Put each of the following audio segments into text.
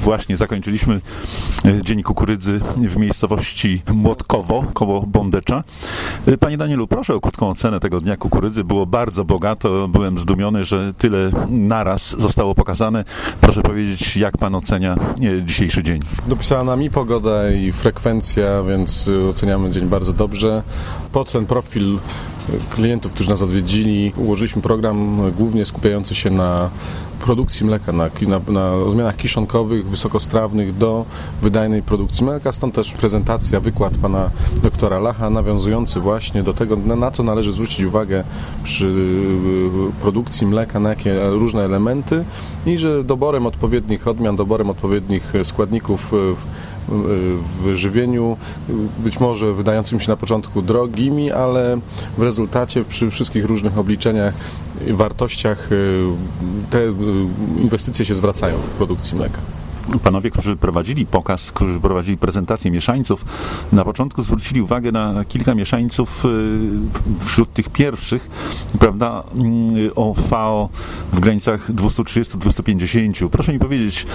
właśnie zakończyliśmy e, Dzień Kukurydzy w miejscowości Młotkowo, koło Bondecza. E, Panie Danielu, proszę o krótką ocenę tego Dnia Kukurydzy. Było bardzo bogato, byłem zdumiony, że tyle naraz zostało pokazane. Proszę powiedzieć, jak pan ocenia e, dzisiejszy dzień? Dopisała nam i pogoda, i frekwencja, więc oceniamy dzień bardzo dobrze. Pod ten profil klientów, którzy nas odwiedzili, ułożyliśmy program głównie skupiający się na produkcji mleka, na, na, na odmianach kiszonkowych, wysokostrawnych do wydajnej produkcji mleka. Stąd też prezentacja, wykład pana doktora Lacha, nawiązujący właśnie do tego, na, na co należy zwrócić uwagę przy y, produkcji mleka, na jakie różne elementy i że doborem odpowiednich odmian, doborem odpowiednich składników y, w żywieniu, być może wydającymi się na początku drogimi, ale w rezultacie przy wszystkich różnych obliczeniach i wartościach y, te y, inwestycje się zwracają w produkcji mleka. Panowie, którzy prowadzili pokaz, którzy prowadzili prezentację mieszańców, na początku zwrócili uwagę na kilka mieszańców y, wśród tych pierwszych, prawda, mm, o FAO w granicach 230-250. Proszę mi powiedzieć,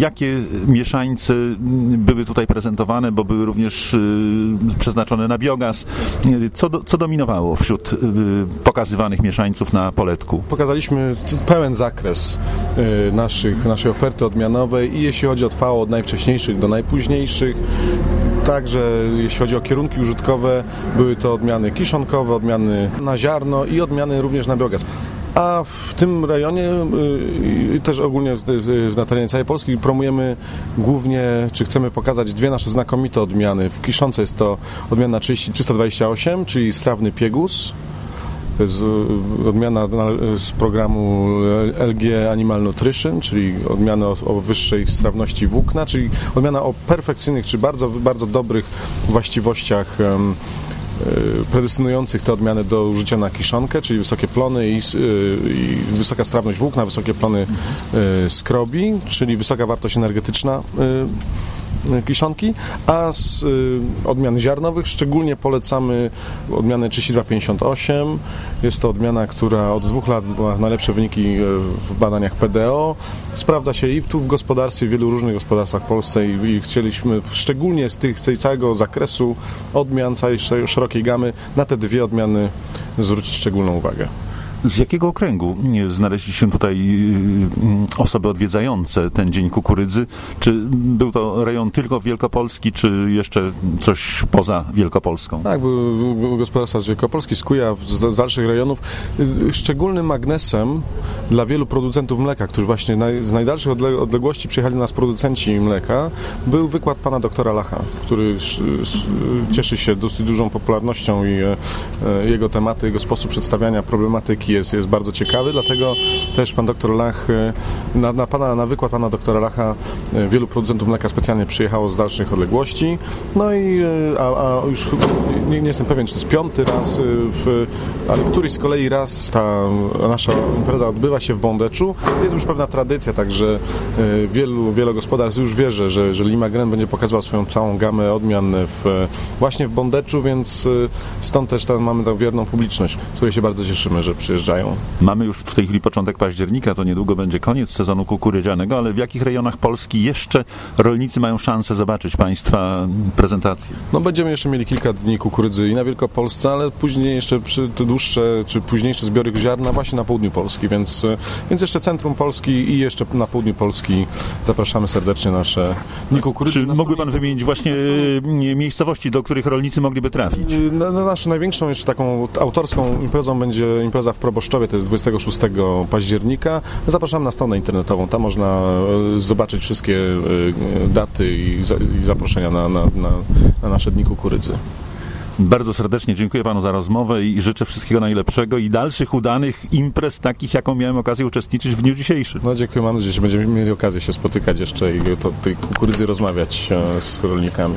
jakie mieszańce były tutaj prezentowane, bo były również y, przeznaczone na biogaz. Co, co dominowało wśród y, pokazywanych mieszańców na poletku? Pokazaliśmy pełen zakres y, naszych, naszej oferty odmianowej i jeśli chodzi o FAO od najwcześniejszych do najpóźniejszych. Także jeśli chodzi o kierunki użytkowe, były to odmiany kiszonkowe, odmiany na ziarno i odmiany również na biogaz. A w tym rejonie, y, też ogólnie na terenie całej Polski, promujemy głównie, czy chcemy pokazać dwie nasze znakomite odmiany. W Kiszonce jest to odmiana 30, 328, czyli strawny piegus, to jest y, odmiana na- z programu LG Animal Nutrition, czyli odmiana o, o wyższej strawności włókna, czyli odmiana o perfekcyjnych czy bardzo, bardzo dobrych właściwościach y, predestynujących te odmiany do użycia na kiszonkę, czyli wysokie plony i, y, i wysoka strawność włókna, wysokie plony y, skrobi, czyli wysoka wartość energetyczna kiszonki, a z y, odmian ziarnowych szczególnie polecamy odmianę 3258. Jest to odmiana, która od dwóch lat ma najlepsze wyniki y, w badaniach PDO. Sprawdza się i tu w gospodarstwie, w wielu różnych gospodarstwach w Polsce i, i chcieliśmy szczególnie z tych, z całego zakresu odmian, całej sz- szerokiej gamy na te dwie odmiany zwrócić szczególną uwagę. Z jakiego okręgu znaleźli się tutaj y, y, osoby odwiedzające ten Dzień Kukurydzy? Czy był to rejon tylko Wielkopolski, czy jeszcze coś poza Wielkopolską? Tak, były, gospodarstwa z Wielkopolski, z Kujaw, z, dalszych rejonów. Y, Szczególnym magnesem dla wielu producentów mleka, którzy właśnie z najdalszych odle, odległości przyjechali do nas producenci mleka, był wykład pana doktora Lacha, który sz- sz- cieszy się dosyć dużą popularnością i e, e, jego tematy, jego sposób przedstawiania problematyki jest, jest bardzo ciekawy, dlatego też pan doktor Lach, e, na, na, pana, na wykład pana doktora Lacha e, wielu producentów mleka specjalnie przyjechało z dalszych odległości, no i e, a, a już nie, nie jestem pewien, czy to jest piąty raz, w, ale któryś z kolei raz ta nasza impreza odbywa się w Bondeczu. Jest już pewna tradycja, także wielu, wielu gospodarstw już wie, że, że, Limagren będzie pokazywał swoją całą gamę odmian w, właśnie w Bondeczu, więc stąd też tam mamy tą wierną publiczność, której się bardzo cieszymy, że Mamy już w tej chwili początek października, to niedługo będzie koniec sezonu kukurydzianego, ale w jakich rejonach Polski jeszcze rolnicy mają szansę zobaczyć Państwa prezentację? No będziemy jeszcze mieli kilka dni kukurydzy i na Wielkopolsce, ale później jeszcze przy te dłuższe czy późniejsze zbiory ziarna właśnie na południu Polski, więc, e, więc jeszcze centrum Polski i jeszcze na południu Polski zapraszamy serdecznie nasze dni kukurydzy. Czy mógłby Pan wymienić właśnie y, miejscowości, do których rolnicy mogliby trafić? Y, Na, na naszą największą jeszcze taką autorską imprezą będzie impreza w Proboszczowie, to jest 26 października. Zapraszamy na stronę internetową, tam można e, zobaczyć wszystkie e, daty i, za, i zaproszenia na, na, na, na nasze dni kukurydzy. Bardzo serdecznie dziękuję Panu za rozmowę i życzę wszystkiego najlepszego i dalszych udanych imprez, takich jaką miałem okazję uczestniczyć w dniu dzisiejszym. No dziękuję, mam nadzieję, że będziemy mieli okazję się spotykać jeszcze i o to- tej kukurydzy rozmawiać e, z rolnikami.